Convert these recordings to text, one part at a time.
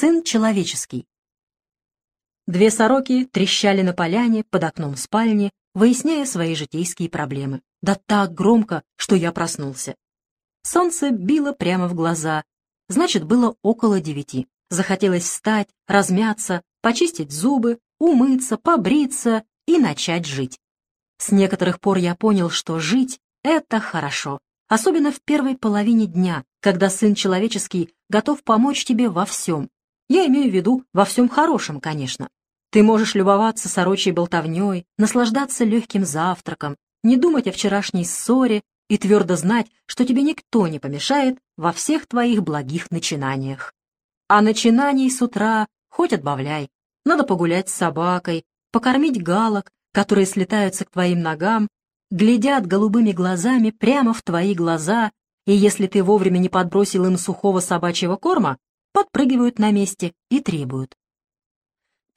Сын человеческий. Две сороки трещали на поляне под окном спальни, выясняя свои житейские проблемы. Да так громко, что я проснулся. Солнце било прямо в глаза, значит, было около девяти. Захотелось встать, размяться, почистить зубы, умыться, побриться и начать жить. С некоторых пор я понял, что жить — это хорошо, особенно в первой половине дня, когда сын человеческий готов помочь тебе во всем. Я имею в виду во всем хорошем, конечно. Ты можешь любоваться сорочей болтовней, наслаждаться легким завтраком, не думать о вчерашней ссоре и твердо знать, что тебе никто не помешает во всех твоих благих начинаниях. А начинаний с утра хоть отбавляй. Надо погулять с собакой, покормить галок, которые слетаются к твоим ногам, глядят голубыми глазами прямо в твои глаза, и если ты вовремя не подбросил им сухого собачьего корма, подпрыгивают на месте и требуют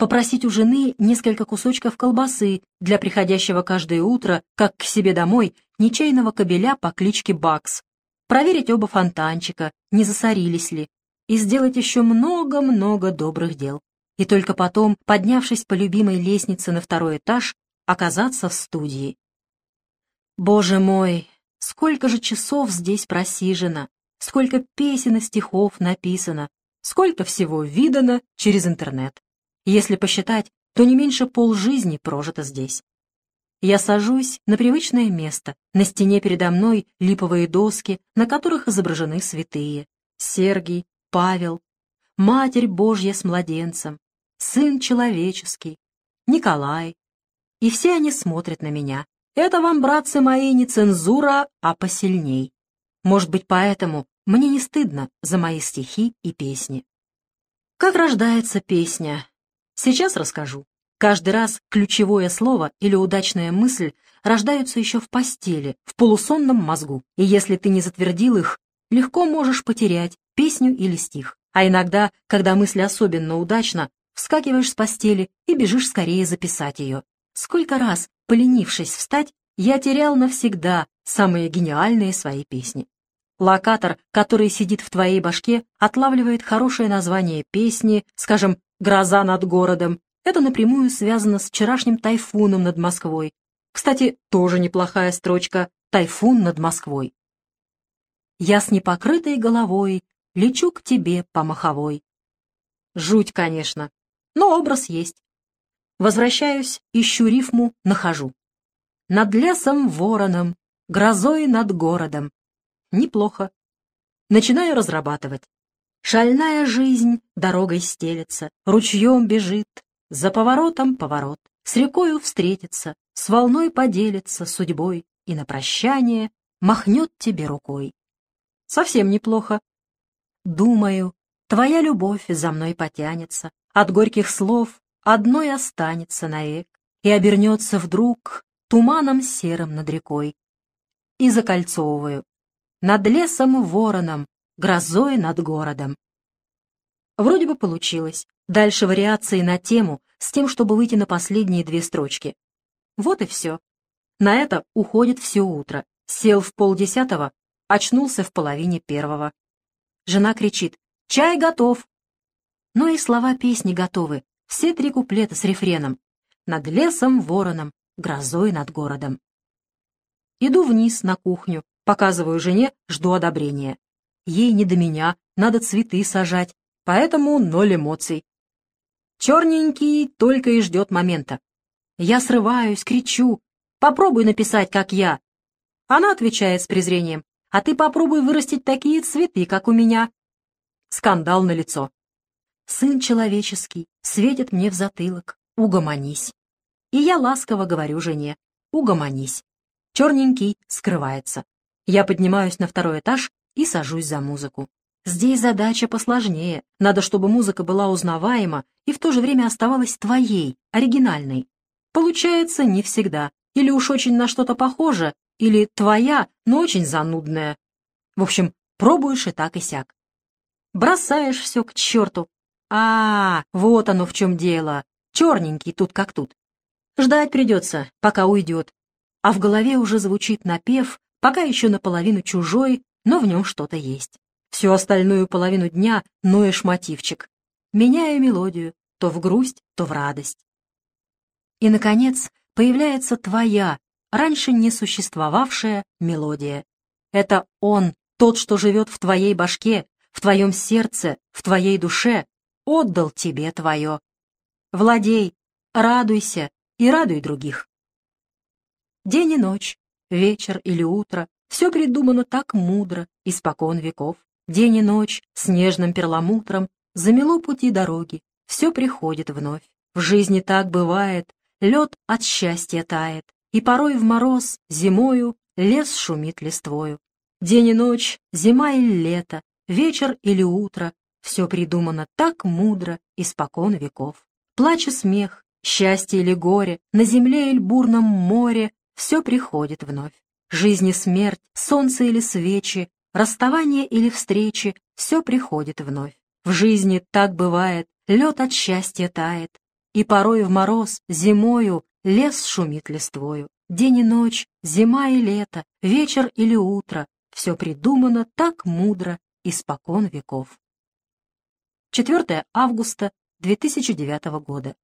попросить у жены несколько кусочков колбасы для приходящего каждое утро, как к себе домой, нечаянного кобеля по кличке Бакс, проверить оба фонтанчика, не засорились ли, и сделать еще много-много добрых дел. И только потом, поднявшись по любимой лестнице на второй этаж, оказаться в студии. Боже мой, сколько же часов здесь просижено, сколько песен и стихов написано, сколько всего видано через интернет. Если посчитать, то не меньше полжизни прожито здесь. Я сажусь на привычное место. На стене передо мной липовые доски, на которых изображены святые. Сергий, Павел, Матерь Божья с младенцем, Сын человеческий, Николай. И все они смотрят на меня. Это вам, братцы мои, не цензура, а посильней. Может быть, поэтому мне не стыдно за мои стихи и песни. Как рождается песня, Сейчас расскажу. Каждый раз ключевое слово или удачная мысль рождаются еще в постели, в полусонном мозгу, и если ты не затвердил их, легко можешь потерять песню или стих. А иногда, когда мысль особенно удачна, вскакиваешь с постели и бежишь скорее записать ее. Сколько раз, поленившись встать, я терял навсегда самые гениальные свои песни. Локатор, который сидит в твоей башке, отлавливает хорошее название песни, скажем, гроза над городом. Это напрямую связано с вчерашним тайфуном над Москвой. Кстати, тоже неплохая строчка «Тайфун над Москвой». Я с непокрытой головой лечу к тебе по маховой. Жуть, конечно, но образ есть. Возвращаюсь, ищу рифму, нахожу. Над лесом вороном, грозой над городом. Неплохо. Начинаю разрабатывать. Шальная жизнь дорогой стелется, ручьем бежит, за поворотом поворот, с рекою встретится, с волной поделится судьбой и на прощание махнет тебе рукой. Совсем неплохо. Думаю, твоя любовь за мной потянется, от горьких слов одной останется навек и обернется вдруг туманом серым над рекой. И закольцовываю. Над лесом вороном грозой над городом. Вроде бы получилось. Дальше вариации на тему, с тем, чтобы выйти на последние две строчки. Вот и все. На это уходит все утро. Сел в полдесятого, очнулся в половине первого. Жена кричит «Чай готов!» Но и слова песни готовы, все три куплета с рефреном. Над лесом вороном, грозой над городом. Иду вниз на кухню, показываю жене, жду одобрения. Ей не до меня, надо цветы сажать, поэтому ноль эмоций. Черненький только и ждет момента. Я срываюсь, кричу. Попробуй написать, как я. Она отвечает с презрением. А ты попробуй вырастить такие цветы, как у меня. Скандал на лицо. Сын человеческий светит мне в затылок. Угомонись. И я ласково говорю жене. Угомонись. Черненький скрывается. Я поднимаюсь на второй этаж и сажусь за музыку. Здесь задача посложнее. Надо, чтобы музыка была узнаваема и в то же время оставалась твоей, оригинальной. Получается не всегда. Или уж очень на что-то похоже, или твоя, но очень занудная. В общем, пробуешь и так и сяк. Бросаешь все к черту. А, вот оно в чем дело. Черненький тут как тут. Ждать придется, пока уйдет. А в голове уже звучит напев, пока еще наполовину чужой, но в нем что-то есть. Всю остальную половину дня ноешь мотивчик. меняя мелодию то в грусть, то в радость. И, наконец, появляется твоя, раньше не существовавшая мелодия. Это он, тот, что живет в твоей башке, в твоем сердце, в твоей душе, отдал тебе твое. Владей, радуйся и радуй других. День и ночь, вечер или утро, все придумано так мудро, испокон веков. День и ночь, снежным перламутром, замело пути дороги, все приходит вновь. В жизни так бывает, лед от счастья тает, и порой в мороз, зимою, лес шумит листвою. День и ночь, зима или лето, вечер или утро, все придумано так мудро, испокон веков. Плач и смех, счастье или горе, на земле или бурном море, все приходит вновь. Жизнь и смерть, солнце или свечи, расставание или встречи, все приходит вновь. В жизни так бывает, лед от счастья тает, и порой в мороз, зимою, лес шумит листвою. День и ночь, зима и лето, вечер или утро, все придумано так мудро, испокон веков. 4 августа 2009 года.